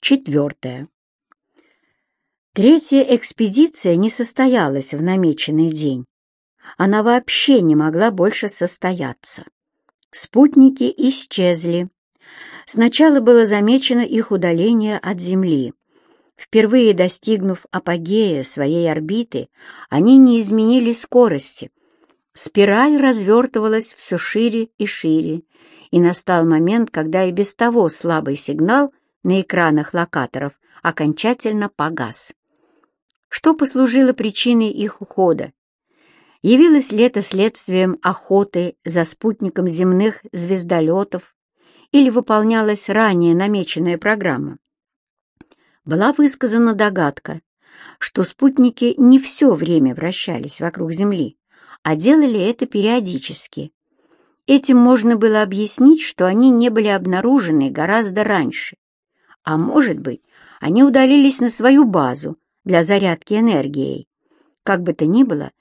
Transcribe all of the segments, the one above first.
Четвертое. Третья экспедиция не состоялась в намеченный день. Она вообще не могла больше состояться. Спутники исчезли. Сначала было замечено их удаление от Земли. Впервые достигнув апогея своей орбиты, они не изменили скорости. Спираль развертывалась все шире и шире, и настал момент, когда и без того слабый сигнал на экранах локаторов окончательно погас. Что послужило причиной их ухода? Явилось ли это следствием охоты за спутником земных звездолетов или выполнялась ранее намеченная программа? Была высказана догадка, что спутники не все время вращались вокруг Земли, а делали это периодически. Этим можно было объяснить, что они не были обнаружены гораздо раньше. А может быть, они удалились на свою базу для зарядки энергией. Как бы то ни было,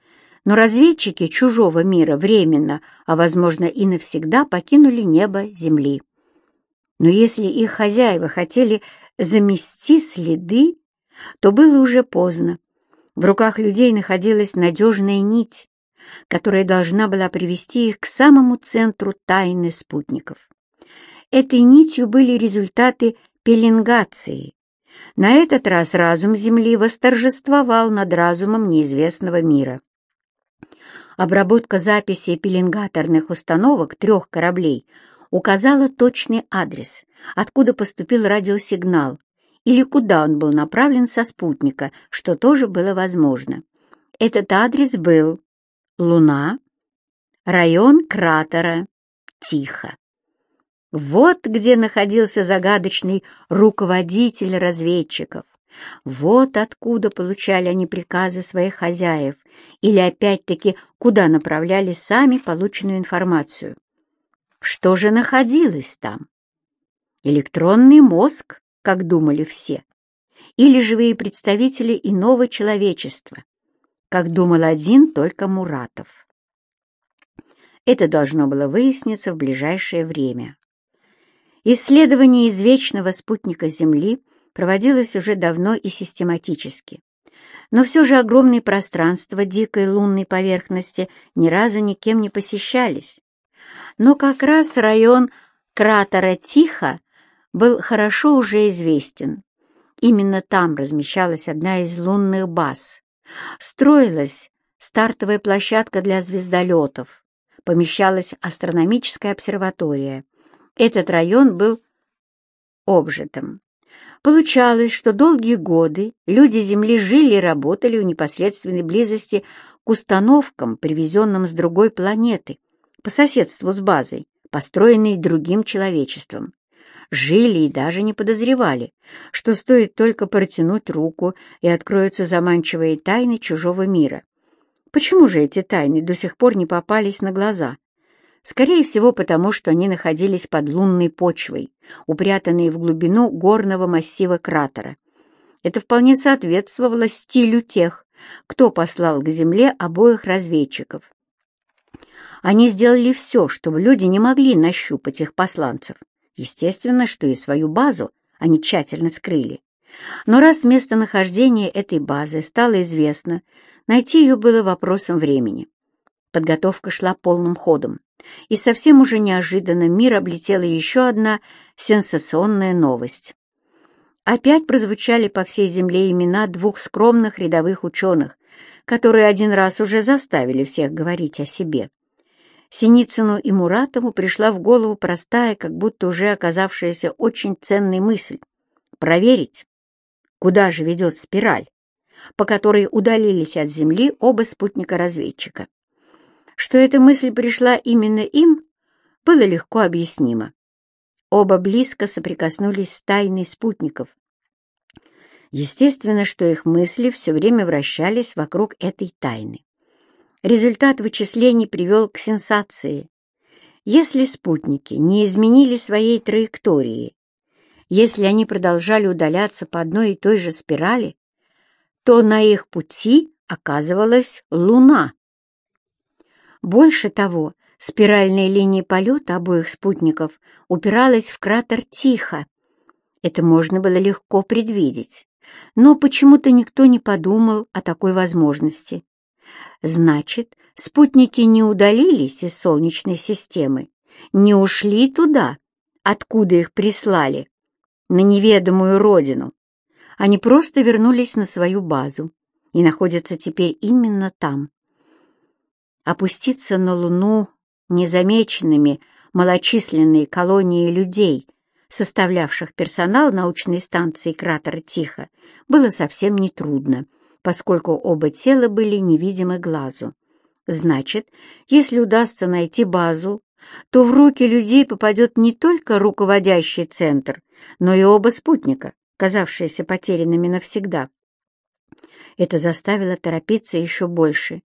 но разведчики чужого мира временно, а, возможно, и навсегда покинули небо Земли. Но если их хозяева хотели замести следы, то было уже поздно. В руках людей находилась надежная нить, которая должна была привести их к самому центру тайны спутников. Этой нитью были результаты пеленгации. На этот раз разум Земли восторжествовал над разумом неизвестного мира. Обработка записей пеленгаторных установок трех кораблей указала точный адрес, откуда поступил радиосигнал, или куда он был направлен со спутника, что тоже было возможно. Этот адрес был Луна, район кратера, Тихо. Вот где находился загадочный руководитель разведчиков. Вот откуда получали они приказы своих хозяев, или опять-таки куда направляли сами полученную информацию. Что же находилось там? Электронный мозг, как думали все, или живые представители иного человечества, как думал один только Муратов. Это должно было выясниться в ближайшее время. Исследование извечного спутника Земли проводилось уже давно и систематически. Но все же огромные пространства дикой лунной поверхности ни разу никем не посещались. Но как раз район кратера Тихо был хорошо уже известен. Именно там размещалась одна из лунных баз. Строилась стартовая площадка для звездолетов, помещалась астрономическая обсерватория. Этот район был обжитым. Получалось, что долгие годы люди Земли жили и работали в непосредственной близости к установкам, привезенным с другой планеты, по соседству с базой, построенной другим человечеством. Жили и даже не подозревали, что стоит только протянуть руку и откроются заманчивые тайны чужого мира. Почему же эти тайны до сих пор не попались на глаза? Скорее всего, потому что они находились под лунной почвой, упрятанные в глубину горного массива кратера. Это вполне соответствовало стилю тех, кто послал к Земле обоих разведчиков. Они сделали все, чтобы люди не могли нащупать их посланцев. Естественно, что и свою базу они тщательно скрыли. Но раз местонахождение этой базы стало известно, найти ее было вопросом времени. Подготовка шла полным ходом. И совсем уже неожиданно мир облетела еще одна сенсационная новость. Опять прозвучали по всей земле имена двух скромных рядовых ученых, которые один раз уже заставили всех говорить о себе. Синицыну и Муратову пришла в голову простая, как будто уже оказавшаяся очень ценной мысль — проверить, куда же ведет спираль, по которой удалились от Земли оба спутника-разведчика. Что эта мысль пришла именно им, было легко объяснимо. Оба близко соприкоснулись с тайной спутников. Естественно, что их мысли все время вращались вокруг этой тайны. Результат вычислений привел к сенсации. Если спутники не изменили своей траектории, если они продолжали удаляться по одной и той же спирали, то на их пути оказывалась Луна. Больше того, спиральная линия полета обоих спутников упиралась в кратер Тихо. Это можно было легко предвидеть, но почему-то никто не подумал о такой возможности. Значит, спутники не удалились из Солнечной системы, не ушли туда, откуда их прислали, на неведомую родину. Они просто вернулись на свою базу и находятся теперь именно там. Опуститься на Луну незамеченными малочисленные колонии людей, составлявших персонал научной станции кратера Тихо, было совсем нетрудно, поскольку оба тела были невидимы глазу. Значит, если удастся найти базу, то в руки людей попадет не только руководящий центр, но и оба спутника, казавшиеся потерянными навсегда. Это заставило торопиться еще больше.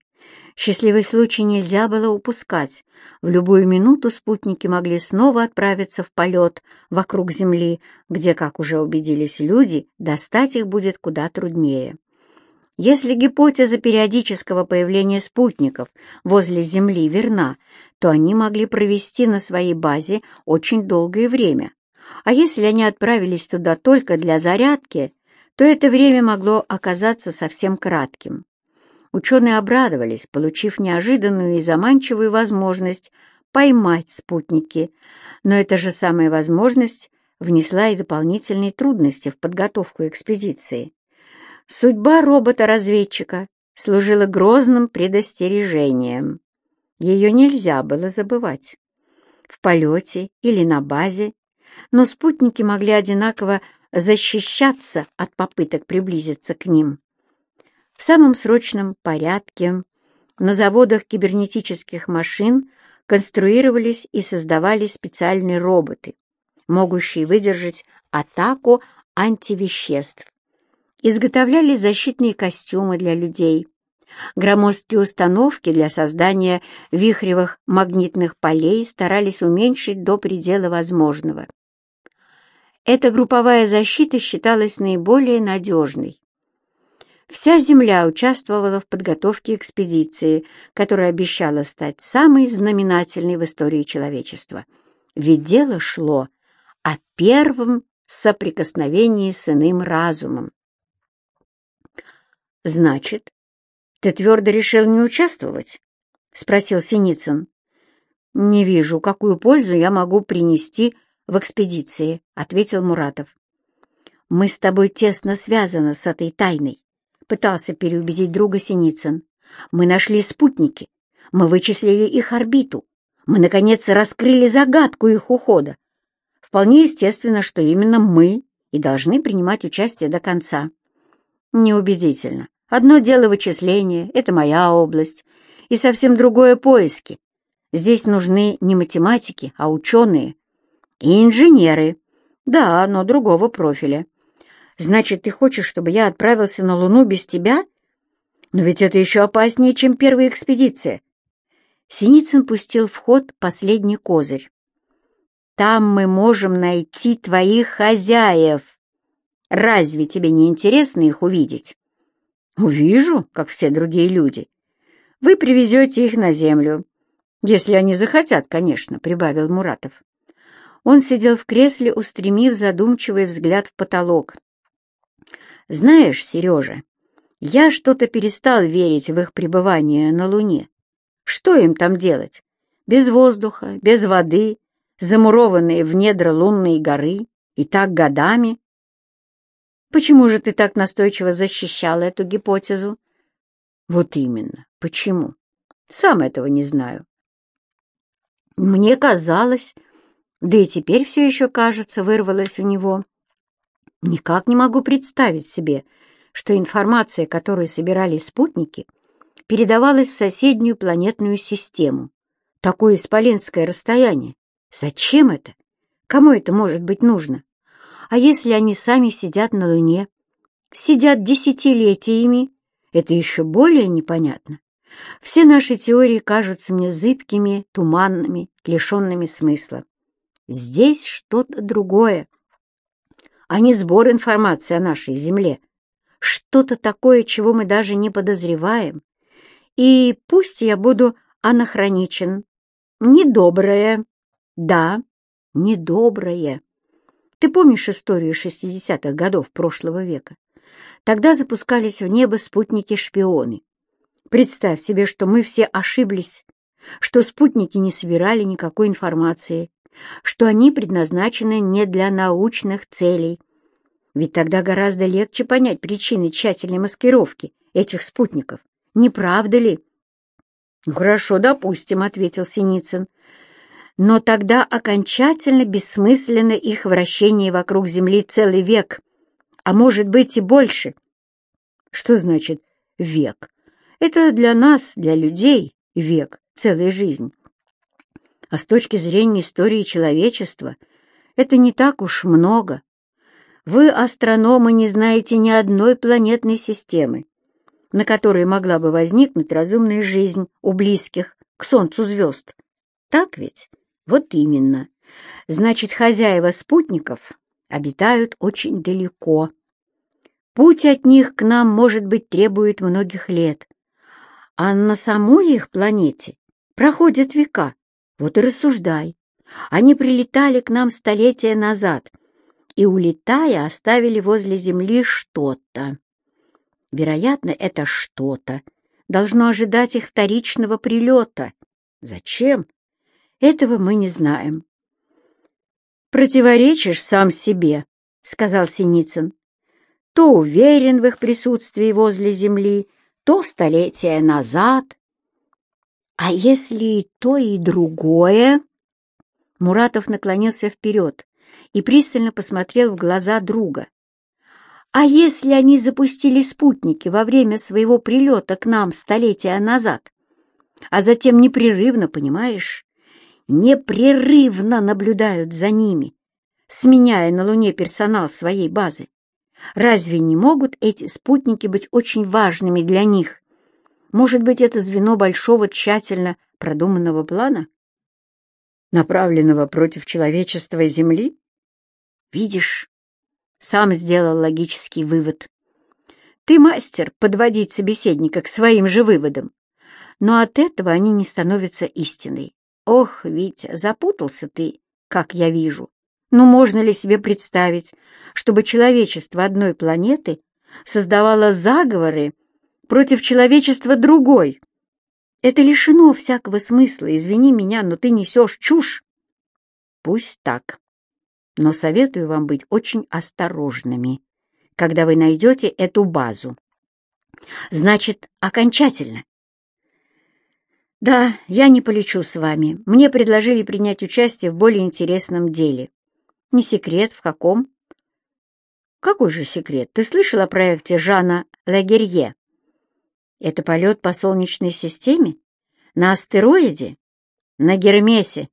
Счастливый случай нельзя было упускать. В любую минуту спутники могли снова отправиться в полет вокруг Земли, где, как уже убедились люди, достать их будет куда труднее. Если гипотеза периодического появления спутников возле Земли верна, то они могли провести на своей базе очень долгое время. А если они отправились туда только для зарядки, то это время могло оказаться совсем кратким. Ученые обрадовались, получив неожиданную и заманчивую возможность поймать спутники, но эта же самая возможность внесла и дополнительные трудности в подготовку экспедиции. Судьба робота-разведчика служила грозным предостережением. Ее нельзя было забывать. В полете или на базе, но спутники могли одинаково защищаться от попыток приблизиться к ним. В самом срочном порядке на заводах кибернетических машин конструировались и создавались специальные роботы, могущие выдержать атаку антивеществ изготовляли защитные костюмы для людей, громоздкие установки для создания вихревых магнитных полей старались уменьшить до предела возможного. Эта групповая защита считалась наиболее надежной. Вся Земля участвовала в подготовке экспедиции, которая обещала стать самой знаменательной в истории человечества. Ведь дело шло о первом соприкосновении с иным разумом. «Значит, ты твердо решил не участвовать?» — спросил Синицын. «Не вижу, какую пользу я могу принести в экспедиции», — ответил Муратов. «Мы с тобой тесно связаны с этой тайной», — пытался переубедить друга Синицын. «Мы нашли спутники, мы вычислили их орбиту, мы, наконец, раскрыли загадку их ухода. Вполне естественно, что именно мы и должны принимать участие до конца». «Неубедительно. Одно дело вычисления, это моя область, и совсем другое — поиски. Здесь нужны не математики, а ученые. И инженеры. Да, но другого профиля. Значит, ты хочешь, чтобы я отправился на Луну без тебя? Но ведь это еще опаснее, чем первая экспедиция. Синицын пустил в ход последний козырь. Там мы можем найти твоих хозяев. Разве тебе не интересно их увидеть? Увижу, как все другие люди. Вы привезете их на землю. Если они захотят, конечно, — прибавил Муратов. Он сидел в кресле, устремив задумчивый взгляд в потолок. «Знаешь, Сережа, я что-то перестал верить в их пребывание на Луне. Что им там делать? Без воздуха, без воды, замурованные в недра лунной горы, и так годами. Почему же ты так настойчиво защищал эту гипотезу? Вот именно. Почему? Сам этого не знаю. Мне казалось, да и теперь все еще, кажется, вырвалось у него. Никак не могу представить себе, что информация, которую собирали спутники, передавалась в соседнюю планетную систему. Такое исполинское расстояние. Зачем это? Кому это может быть нужно? А если они сами сидят на Луне, сидят десятилетиями, это еще более непонятно. Все наши теории кажутся мне зыбкими, туманными, лишенными смысла. Здесь что-то другое, а не сбор информации о нашей Земле. Что-то такое, чего мы даже не подозреваем. И пусть я буду анахроничен, недоброе, да, недоброе. Ты помнишь историю 60-х годов прошлого века? Тогда запускались в небо спутники-шпионы. Представь себе, что мы все ошиблись, что спутники не собирали никакой информации, что они предназначены не для научных целей. Ведь тогда гораздо легче понять причины тщательной маскировки этих спутников. Не правда ли? «Ну, «Хорошо, допустим», — ответил Синицын. «Но тогда окончательно бессмысленно их вращение вокруг Земли целый век, а может быть и больше». «Что значит «век»?» «Это для нас, для людей, век, целая жизнь». А с точки зрения истории человечества это не так уж много. Вы, астрономы, не знаете ни одной планетной системы, на которой могла бы возникнуть разумная жизнь у близких к Солнцу звезд. Так ведь? Вот именно. Значит, хозяева спутников обитают очень далеко. Путь от них к нам, может быть, требует многих лет. А на самой их планете проходят века. Вот и рассуждай. Они прилетали к нам столетия назад и, улетая, оставили возле Земли что-то. Вероятно, это что-то должно ожидать их вторичного прилета. Зачем? Этого мы не знаем. «Противоречишь сам себе», — сказал Синицын. «То уверен в их присутствии возле Земли, то столетия назад». «А если и то, и другое?» Муратов наклонился вперед и пристально посмотрел в глаза друга. А если они запустили спутники во время своего прилета к нам столетия назад, а затем непрерывно, понимаешь, непрерывно наблюдают за ними, сменяя на Луне персонал своей базы, разве не могут эти спутники быть очень важными для них? Может быть, это звено большого тщательно продуманного плана, направленного против человечества и Земли? Видишь, сам сделал логический вывод. Ты мастер подводить собеседника к своим же выводам, но от этого они не становятся истиной. Ох, Витя, запутался ты, как я вижу. Ну, можно ли себе представить, чтобы человечество одной планеты создавало заговоры против человечества другой? Это лишено всякого смысла, извини меня, но ты несешь чушь. Пусть так но советую вам быть очень осторожными, когда вы найдете эту базу. Значит, окончательно. Да, я не полечу с вами. Мне предложили принять участие в более интересном деле. Не секрет, в каком? Какой же секрет? Ты слышал о проекте Жана Лагерье? Это полет по Солнечной системе? На астероиде? На Гермесе?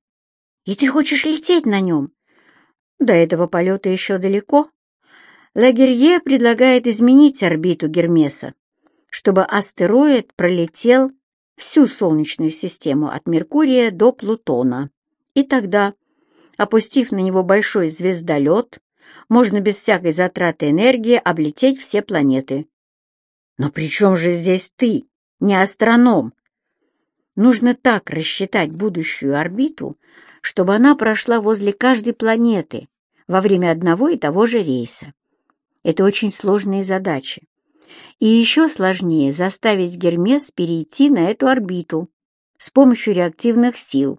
И ты хочешь лететь на нем? До этого полета еще далеко. Лагерье предлагает изменить орбиту Гермеса, чтобы астероид пролетел всю Солнечную систему от Меркурия до Плутона. И тогда, опустив на него большой звездолет, можно без всякой затраты энергии облететь все планеты. Но при чем же здесь ты, не астроном? Нужно так рассчитать будущую орбиту, чтобы она прошла возле каждой планеты во время одного и того же рейса. Это очень сложные задачи. И еще сложнее заставить Гермес перейти на эту орбиту с помощью реактивных сил.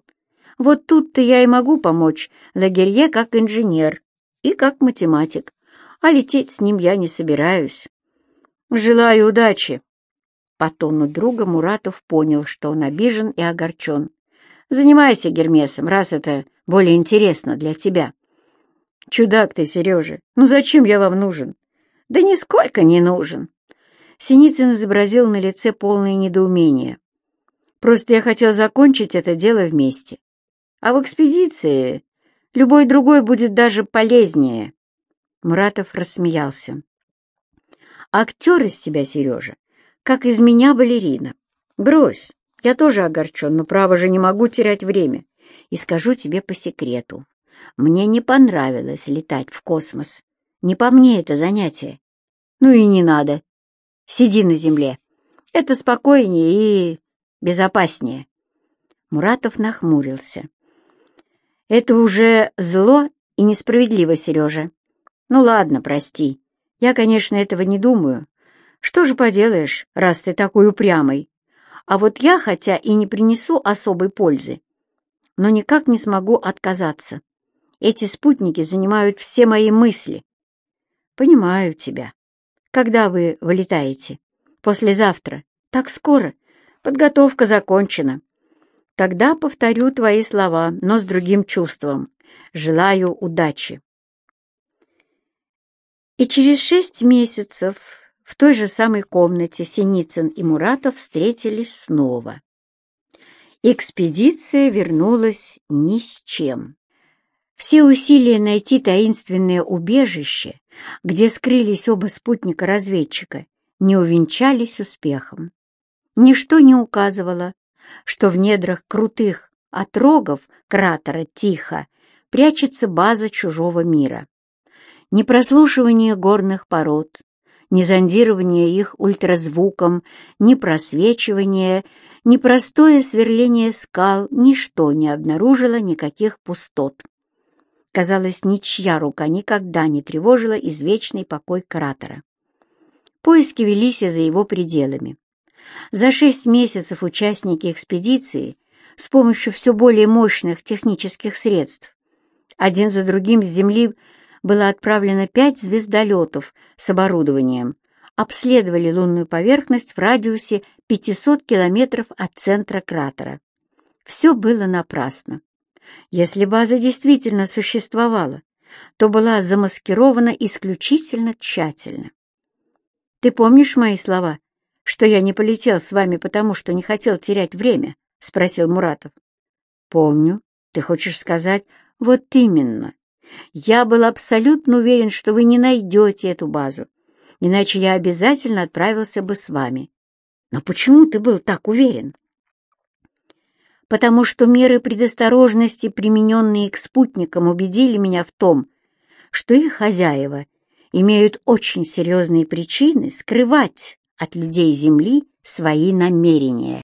Вот тут-то я и могу помочь Лагерье как инженер и как математик, а лететь с ним я не собираюсь. Желаю удачи. По тону друга Муратов понял, что он обижен и огорчен. Занимайся Гермесом, раз это более интересно для тебя. Чудак ты, Сережа, ну зачем я вам нужен? Да нисколько не нужен. Синицын изобразил на лице полное недоумение. Просто я хотел закончить это дело вместе. А в экспедиции любой другой будет даже полезнее. Муратов рассмеялся. Актер из тебя, Сережа, как из меня балерина. Брось, я тоже огорчен, но, право же, не могу терять время. И скажу тебе по секрету. Мне не понравилось летать в космос. Не по мне это занятие. Ну и не надо. Сиди на земле. Это спокойнее и безопаснее. Муратов нахмурился. Это уже зло и несправедливо, Сережа. Ну ладно, прости. Я, конечно, этого не думаю. Что же поделаешь, раз ты такой упрямый? А вот я, хотя и не принесу особой пользы, но никак не смогу отказаться. Эти спутники занимают все мои мысли. Понимаю тебя. Когда вы вылетаете? Послезавтра. Так скоро. Подготовка закончена. Тогда повторю твои слова, но с другим чувством. Желаю удачи. И через шесть месяцев в той же самой комнате Синицын и Муратов встретились снова. Экспедиция вернулась ни с чем. Все усилия найти таинственное убежище, где скрылись оба спутника-разведчика, не увенчались успехом. Ничто не указывало, что в недрах крутых отрогов кратера Тихо прячется база чужого мира. Ни прослушивание горных пород, ни зондирование их ультразвуком, ни просвечивание, ни простое сверление скал, ничто не обнаружило никаких пустот. Казалось, ничья рука никогда не тревожила извечный покой кратера. Поиски велись и за его пределами. За шесть месяцев участники экспедиции с помощью все более мощных технических средств один за другим с Земли было отправлено пять звездолетов с оборудованием, обследовали лунную поверхность в радиусе 500 километров от центра кратера. Все было напрасно. Если база действительно существовала, то была замаскирована исключительно тщательно. «Ты помнишь мои слова, что я не полетел с вами потому, что не хотел терять время?» — спросил Муратов. «Помню. Ты хочешь сказать, вот именно. Я был абсолютно уверен, что вы не найдете эту базу, иначе я обязательно отправился бы с вами. Но почему ты был так уверен?» потому что меры предосторожности, примененные к спутникам, убедили меня в том, что их хозяева имеют очень серьезные причины скрывать от людей Земли свои намерения.